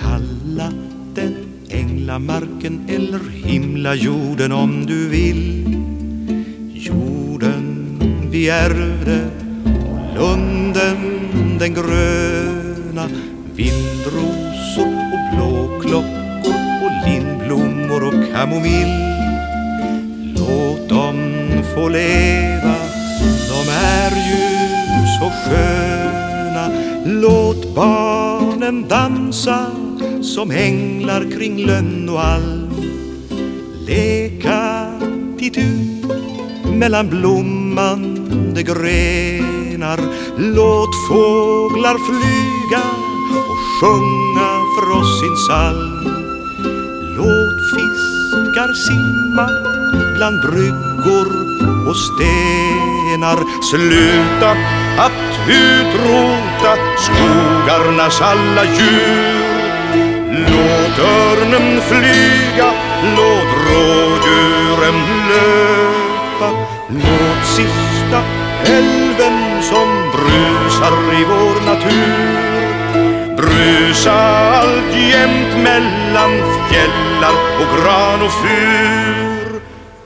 Kalla den änglamarken eller himla jorden om du vill. Jorden vi ärvde och lunden den gröna. Vildrosor och blåklockor och lindblommor och kamomill. Låt dem få leva, de är ju barnen dansa som änglar kring lönn och alm Leka titu mellan blommande grenar. Låt fåglar flyga och sjunga för oss sin psalm Låt fiskar simma bland bryggor och stenar. Sluta att utrota skogarnas alla djur Låt örnen flyga, låt rådjuren löpa. Låt sista älven som brusar i vår natur Brusa alltjämt mellan fjällar och gran och fur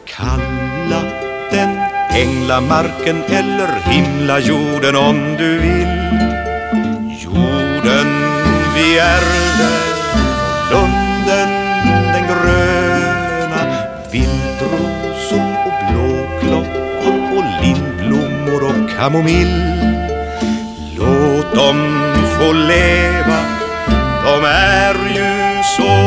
Kalla den änglamarken eller himlajorden om du vill. Rosor och blåklockor och lindblommor och kamomill. Låt dem få leva, de är ju så